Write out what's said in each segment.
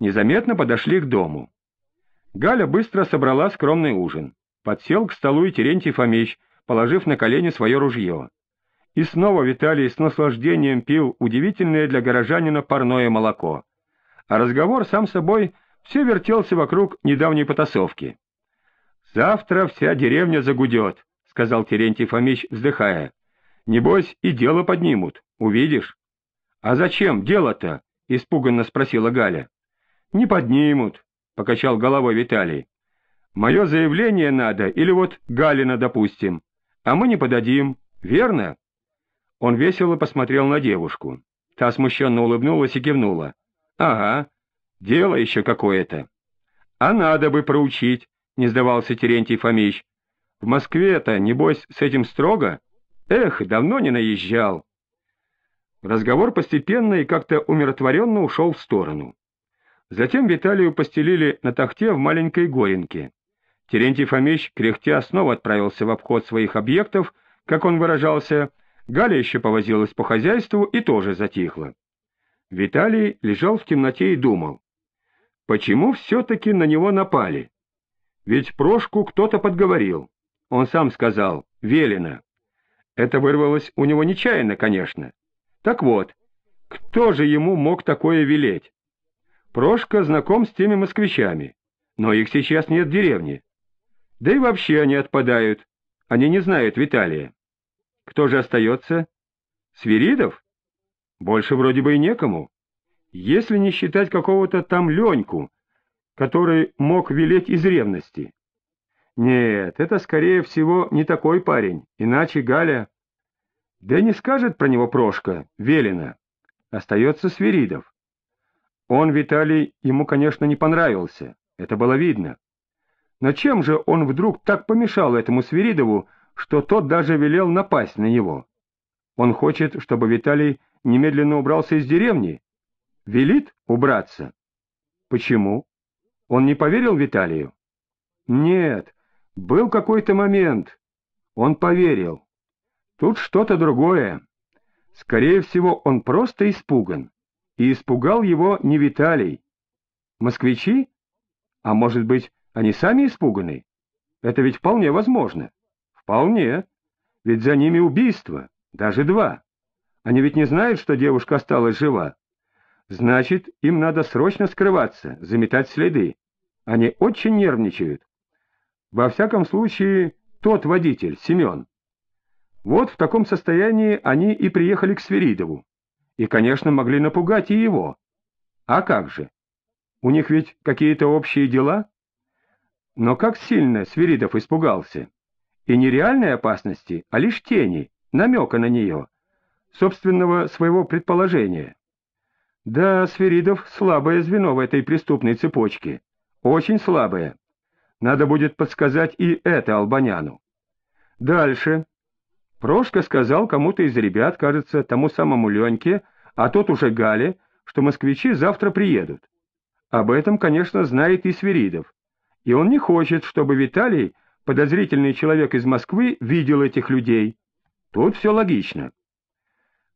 незаметно подошли к дому. Галя быстро собрала скромный ужин. Подсел к столу и Терентий Фомич, положив на колени свое ружье. И снова Виталий с наслаждением пил удивительное для горожанина парное молоко. А разговор сам собой все вертелся вокруг недавней потасовки. «Завтра вся деревня загудет», — сказал Терентий Фомич, вздыхая. «Небось, и дело поднимут, увидишь». «А зачем дело-то?» — испуганно спросила Галя. «Не поднимут», — покачал головой Виталий. «Мое заявление надо, или вот Галина, допустим, а мы не подадим, верно?» Он весело посмотрел на девушку. Та смущенно улыбнулась и кивнула. «Ага, дело еще какое-то». «А надо бы проучить», — не сдавался Терентий Фомич. «В Москве-то, небось, с этим строго? Эх, давно не наезжал». Разговор постепенно и как-то умиротворенно ушел в сторону. Затем Виталию постелили на тахте в маленькой горенке. Терентий Фомич, кряхтя, снова отправился в обход своих объектов, как он выражался, Галя еще повозилась по хозяйству и тоже затихла. Виталий лежал в темноте и думал, почему все-таки на него напали? Ведь Прошку кто-то подговорил. Он сам сказал «Велено». Это вырвалось у него нечаянно, конечно. Так вот, кто же ему мог такое велеть? Прошка знаком с теми москвичами, но их сейчас нет в деревне. Да и вообще они отпадают, они не знают Виталия. Кто же остается? Свиридов? Больше вроде бы и некому. Если не считать какого-то там Леньку, который мог велеть из ревности. Нет, это, скорее всего, не такой парень, иначе Галя... Да не скажет про него Прошка, велено. Остается Свиридов. Он, Виталий, ему, конечно, не понравился, это было видно. Но чем же он вдруг так помешал этому Свиридову, что тот даже велел напасть на него? Он хочет, чтобы Виталий немедленно убрался из деревни? Велит убраться? Почему? Он не поверил Виталию? Нет, был какой-то момент. Он поверил. Тут что-то другое. Скорее всего, он просто испуган. И испугал его не Виталий. Москвичи? А может быть, они сами испуганы? Это ведь вполне возможно. Вполне. Ведь за ними убийство, даже два. Они ведь не знают, что девушка осталась жива. Значит, им надо срочно скрываться, заметать следы. Они очень нервничают. Во всяком случае, тот водитель, Семен. Вот в таком состоянии они и приехали к Сверидову. И, конечно, могли напугать и его. А как же? У них ведь какие-то общие дела? Но как сильно Сверидов испугался? И не реальной опасности, а лишь тени, намека на нее, собственного своего предположения. Да, Сверидов — слабое звено в этой преступной цепочке. Очень слабое. Надо будет подсказать и это Албаняну. Дальше. Прошка сказал кому-то из ребят, кажется, тому самому Леньке, а тот уже Гале, что москвичи завтра приедут. Об этом, конечно, знает и Свиридов. И он не хочет, чтобы Виталий, подозрительный человек из Москвы, видел этих людей. Тут все логично.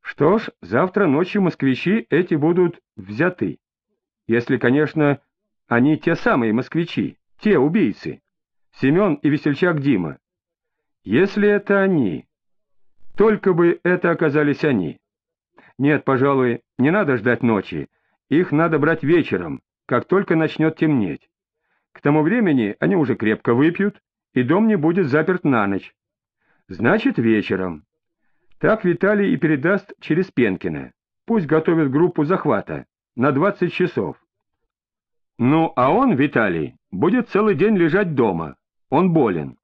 Что ж, завтра ночью москвичи эти будут взяты. Если, конечно, они те самые москвичи, те убийцы. Семен и весельчак Дима. Если это они, только бы это оказались они. Нет, пожалуй, не надо ждать ночи. Их надо брать вечером, как только начнет темнеть. К тому времени они уже крепко выпьют, и дом не будет заперт на ночь. Значит, вечером. Так Виталий и передаст через Пенкина. Пусть готовят группу захвата на 20 часов. Ну, а он, Виталий, будет целый день лежать дома. Он болен.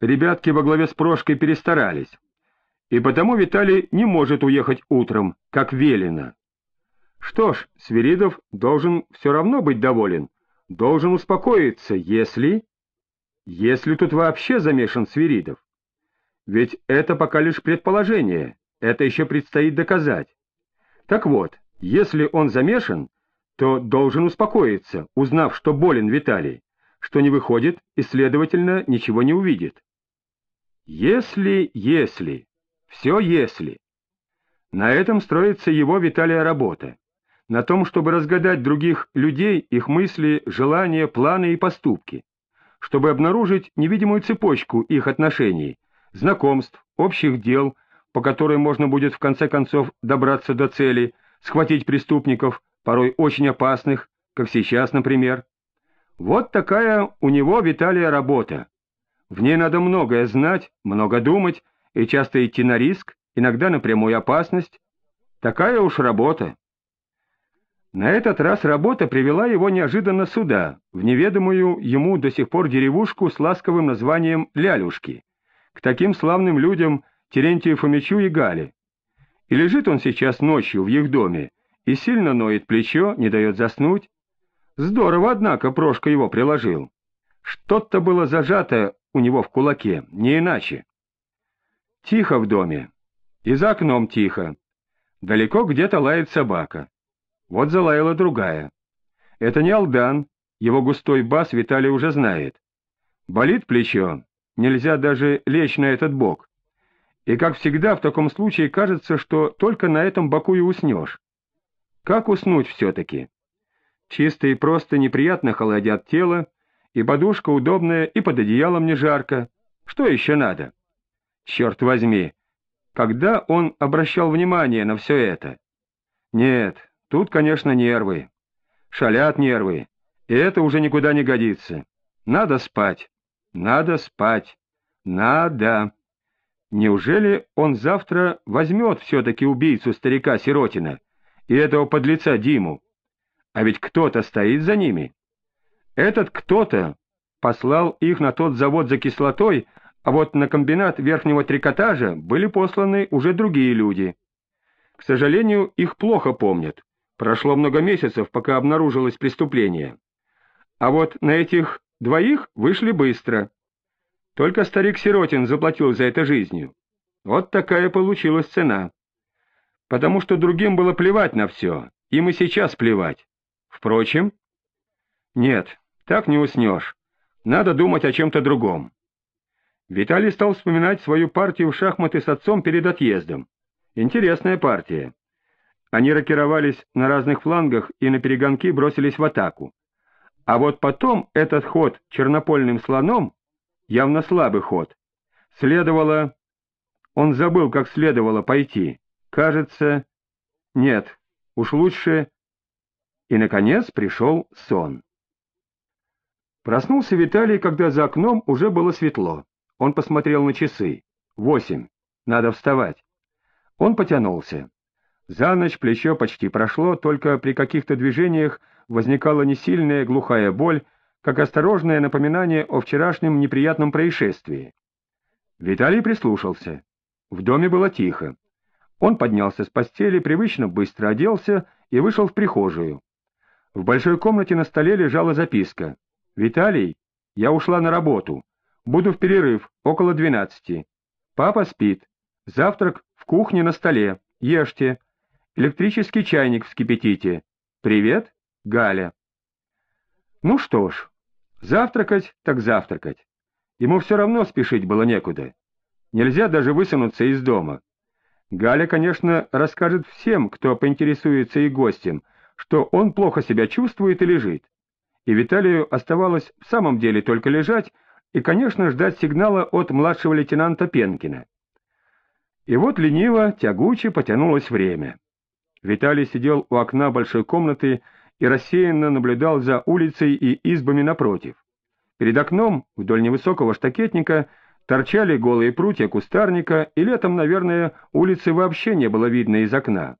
Ребятки во главе с Прошкой перестарались и потому Виталий не может уехать утром, как велено. Что ж, Свиридов должен все равно быть доволен, должен успокоиться, если... Если тут вообще замешан Свиридов. Ведь это пока лишь предположение, это еще предстоит доказать. Так вот, если он замешан, то должен успокоиться, узнав, что болен Виталий, что не выходит и, следовательно, ничего не увидит. Если, если... Все если. На этом строится его Виталия работа. на том, чтобы разгадать других людей, их мысли, желания, планы и поступки, чтобы обнаружить невидимую цепочку их отношений, знакомств, общих дел, по которой можно будет в конце концов добраться до цели, схватить преступников, порой очень опасных, как сейчас, например. Вот такая у него, Виталия, работа. В ней надо многое знать, много думать и часто идти на риск, иногда на прямую опасность. Такая уж работа. На этот раз работа привела его неожиданно сюда, в неведомую ему до сих пор деревушку с ласковым названием Лялюшки, к таким славным людям Терентию Фомичу и Гале. И лежит он сейчас ночью в их доме, и сильно ноет плечо, не дает заснуть. Здорово, однако, Прошка его приложил. Что-то было зажато у него в кулаке, не иначе. Тихо в доме. И за окном тихо. Далеко где-то лает собака. Вот залаяла другая. Это не Алдан, его густой бас Виталий уже знает. Болит плечо, нельзя даже лечь на этот бок. И, как всегда, в таком случае кажется, что только на этом боку и уснешь. Как уснуть все-таки? Чисто и просто неприятно холодят тело, и подушка удобная, и под одеялом не жарко. Что еще надо? Черт возьми, когда он обращал внимание на все это? Нет, Тут, конечно, нервы. Шалят нервы. И это уже никуда не годится. Надо спать. Надо спать. Надо. Неужели он завтра возьмет все-таки убийцу старика Сиротина и этого подлеца Диму? А ведь кто-то стоит за ними. Этот кто-то послал их на тот завод за кислотой, а вот на комбинат верхнего трикотажа были посланы уже другие люди. К сожалению, их плохо помнят. Прошло много месяцев, пока обнаружилось преступление. А вот на этих двоих вышли быстро. Только старик Сиротин заплатил за это жизнью. Вот такая получилась цена. Потому что другим было плевать на все, им и сейчас плевать. Впрочем... Нет, так не уснешь. Надо думать о чем-то другом. Виталий стал вспоминать свою партию в шахматы с отцом перед отъездом. Интересная партия. Они рокировались на разных флангах и на перегонки бросились в атаку. А вот потом этот ход чернопольным слоном, явно слабый ход, следовало... Он забыл, как следовало пойти. Кажется... Нет, уж лучше... И, наконец, пришел сон. Проснулся Виталий, когда за окном уже было светло. Он посмотрел на часы. Восемь. Надо вставать. Он потянулся. За ночь плечо почти прошло, только при каких-то движениях возникала несильная глухая боль, как осторожное напоминание о вчерашнем неприятном происшествии. Виталий прислушался. В доме было тихо. Он поднялся с постели, привычно быстро оделся и вышел в прихожую. В большой комнате на столе лежала записка. «Виталий, я ушла на работу. Буду в перерыв, около двенадцати. Папа спит. Завтрак в кухне на столе. Ешьте. Электрический чайник вскипятите. Привет, Галя. Ну что ж, завтракать так завтракать. Ему все равно спешить было некуда. Нельзя даже высунуться из дома. Галя, конечно, расскажет всем, кто поинтересуется и гостем, что он плохо себя чувствует и лежит. И Виталию оставалось в самом деле только лежать и, конечно, ждать сигнала от младшего лейтенанта Пенкина. И вот лениво, тягуче потянулось время. Виталий сидел у окна большой комнаты и рассеянно наблюдал за улицей и избами напротив. Перед окном, вдоль невысокого штакетника, торчали голые прутья кустарника, и летом, наверное, улицы вообще не было видно из окна.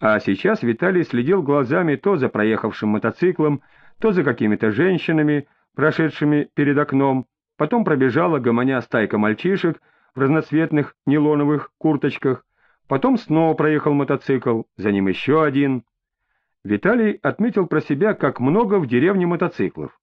А сейчас Виталий следил глазами то за проехавшим мотоциклом, то за какими-то женщинами, прошедшими перед окном, потом пробежала гомоня стайка мальчишек в разноцветных нейлоновых курточках, Потом снова проехал мотоцикл, за ним еще один. Виталий отметил про себя, как много в деревне мотоциклов.